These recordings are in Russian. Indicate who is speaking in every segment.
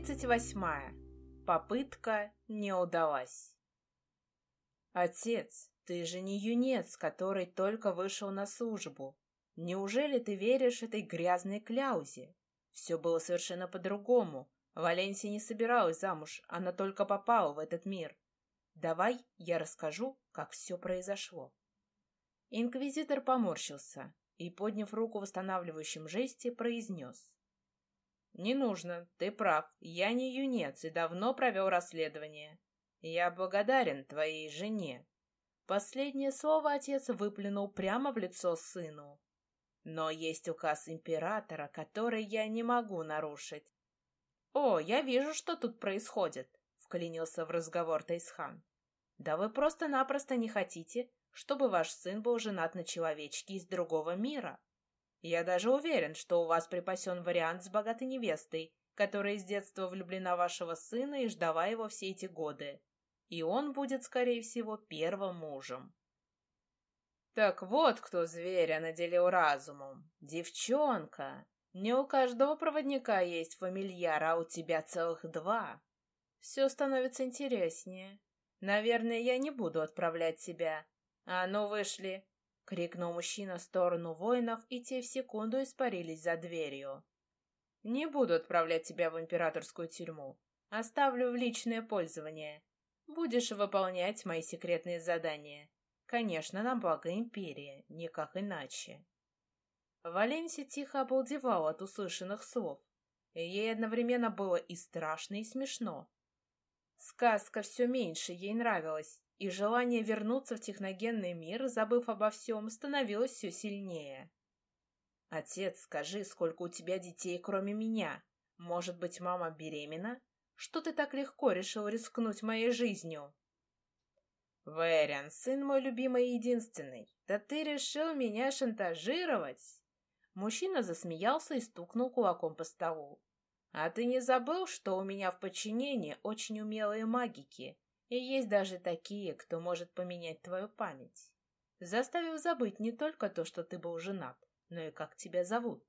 Speaker 1: Тридцать восьмая. Попытка не удалась. Отец, ты же не юнец, который только вышел на службу. Неужели ты веришь этой грязной кляузе? Все было совершенно по-другому. Валенсия не собиралась замуж, она только попала в этот мир. Давай я расскажу, как все произошло. Инквизитор поморщился и, подняв руку в восстанавливающем жесте, произнес. «Не нужно, ты прав, я не юнец и давно провел расследование. Я благодарен твоей жене». Последнее слово отец выплюнул прямо в лицо сыну. «Но есть указ императора, который я не могу нарушить». «О, я вижу, что тут происходит», — вклинился в разговор Тайсхан. «Да вы просто-напросто не хотите, чтобы ваш сын был женат на человечке из другого мира. Я даже уверен, что у вас припасен вариант с богатой невестой, которая с детства влюблена в вашего сына и ждала его все эти годы. И он будет, скорее всего, первым мужем. Так вот кто зверя наделил разумом. Девчонка. Не у каждого проводника есть фамильяр, а у тебя целых два. Все становится интереснее. Наверное, я не буду отправлять тебя. А ну, вышли, — крикнул мужчина в сторону воинов, и те в секунду испарились за дверью. «Не буду отправлять тебя в императорскую тюрьму. Оставлю в личное пользование. Будешь выполнять мои секретные задания. Конечно, на благо империи, никак иначе». Валенсия тихо обалдевала от услышанных слов. Ей одновременно было и страшно, и смешно. Сказка все меньше ей нравилась, и желание вернуться в техногенный мир, забыв обо всем, становилось все сильнее. «Отец, скажи, сколько у тебя детей, кроме меня? Может быть, мама беременна? Что ты так легко решил рискнуть моей жизнью?» «Вэриан, сын мой любимый и единственный, да ты решил меня шантажировать?» Мужчина засмеялся и стукнул кулаком по столу. «А ты не забыл, что у меня в подчинении очень умелые магики, и есть даже такие, кто может поменять твою память, заставив забыть не только то, что ты был женат, но и как тебя зовут.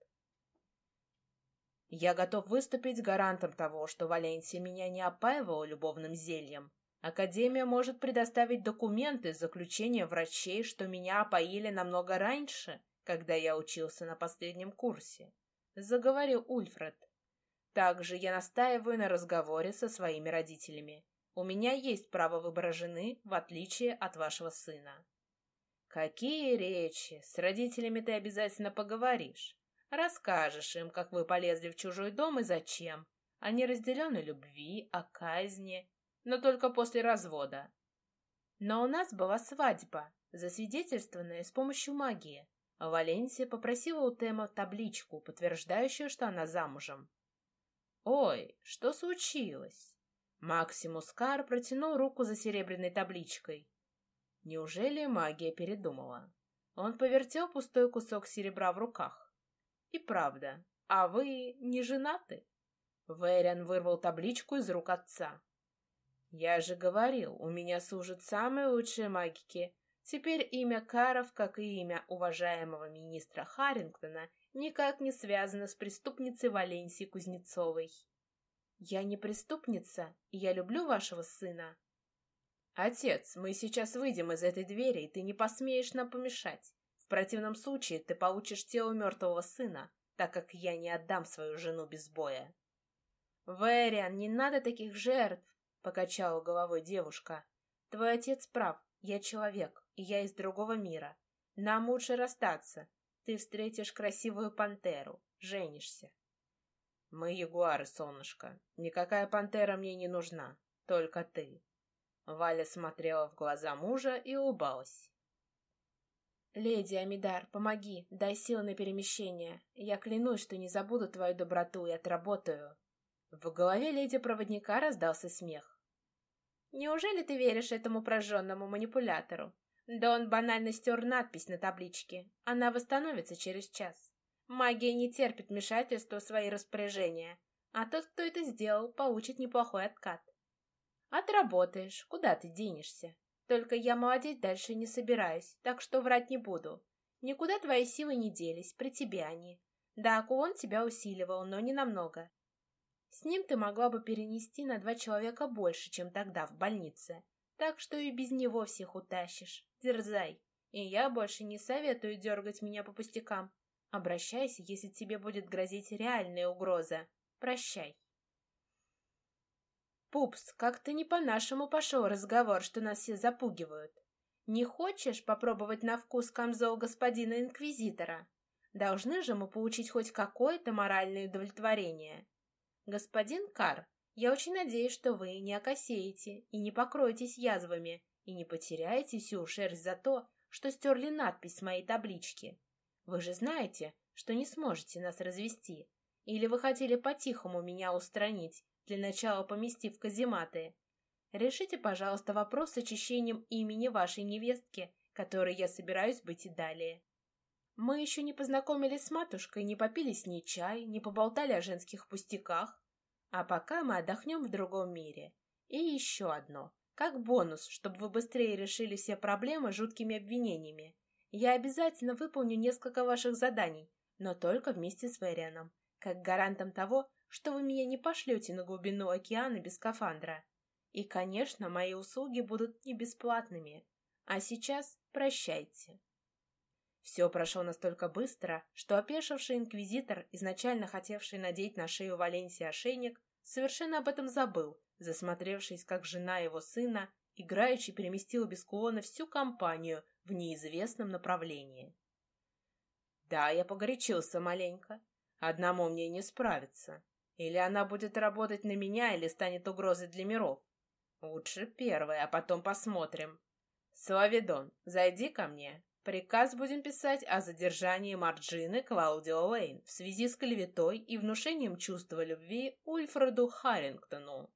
Speaker 1: Я готов выступить гарантом того, что Валенсия меня не опаивала любовным зельем. Академия может предоставить документы, заключения врачей, что меня опоили намного раньше, когда я учился на последнем курсе. Заговорил Ульфред. Также я настаиваю на разговоре со своими родителями. У меня есть право выбора жены, в отличие от вашего сына. Какие речи! С родителями ты обязательно поговоришь. Расскажешь им, как вы полезли в чужой дом и зачем. О неразделенной любви, о казни. Но только после развода. Но у нас была свадьба, засвидетельствованная с помощью магии. Валенсия попросила у Тема табличку, подтверждающую, что она замужем. «Ой, что случилось?» Максимус Кар протянул руку за серебряной табличкой. Неужели магия передумала? Он повертел пустой кусок серебра в руках. И правда, а вы не женаты? Вэриан вырвал табличку из рук отца. Я же говорил, у меня служат самые лучшие магики. Теперь имя Каров, как и имя уважаемого министра Харрингтона, никак не связано с преступницей Валенсии Кузнецовой. «Я не преступница, и я люблю вашего сына». «Отец, мы сейчас выйдем из этой двери, и ты не посмеешь нам помешать. В противном случае ты получишь тело мертвого сына, так как я не отдам свою жену без боя». «Вэриан, не надо таких жертв!» — покачала головой девушка. «Твой отец прав, я человек, и я из другого мира. Нам лучше расстаться. Ты встретишь красивую пантеру, женишься. Мы ягуары, солнышко. Никакая пантера мне не нужна. Только ты. Валя смотрела в глаза мужа и улыбалась. «Леди Амидар, помоги, дай силы на перемещение. Я клянусь, что не забуду твою доброту и отработаю». В голове леди-проводника раздался смех. «Неужели ты веришь этому прожженному манипулятору? Да он банально стер надпись на табличке. Она восстановится через час. Магия не терпит вмешательства в свои распоряжения, а тот, кто это сделал, получит неплохой откат. Отработаешь, куда ты денешься? Только я молодеть дальше не собираюсь, так что врать не буду. Никуда твои силы не делись, при тебе они. Да, кулон тебя усиливал, но не намного. С ним ты могла бы перенести на два человека больше, чем тогда в больнице. Так что и без него всех утащишь. Дерзай. И я больше не советую дергать меня по пустякам. Обращайся, если тебе будет грозить реальная угроза. Прощай. Пупс, как-то не по-нашему пошел разговор, что нас все запугивают. Не хочешь попробовать на вкус камзол господина Инквизитора? Должны же мы получить хоть какое-то моральное удовлетворение. Господин Кар, я очень надеюсь, что вы не окосеете и не покроетесь язвами, и не потеряете всю шерсть за то, что стерли надпись с моей таблички. Вы же знаете, что не сможете нас развести. Или вы хотели по-тихому меня устранить, для начала поместив казематы? Решите, пожалуйста, вопрос с очищением имени вашей невестки, которой я собираюсь быть и далее. Мы еще не познакомились с матушкой, не попили с ней чай, не поболтали о женских пустяках. А пока мы отдохнем в другом мире. И еще одно. Как бонус, чтобы вы быстрее решили все проблемы жуткими обвинениями. Я обязательно выполню несколько ваших заданий, но только вместе с Вэрианом, как гарантом того, что вы меня не пошлете на глубину океана без скафандра. И, конечно, мои услуги будут не бесплатными. А сейчас прощайте. Все прошло настолько быстро, что опешивший инквизитор, изначально хотевший надеть на шею Валенсии ошейник, совершенно об этом забыл, засмотревшись, как жена его сына, играючи переместила без кулона всю компанию в неизвестном направлении. Да, я погорячился маленько. Одному мне не справиться. Или она будет работать на меня, или станет угрозой для миров. Лучше первое, а потом посмотрим. Славидон, зайди ко мне. Приказ будем писать о задержании Марджины Клаудио Лейн в связи с клеветой и внушением чувства любви Ульфреду Харрингтону.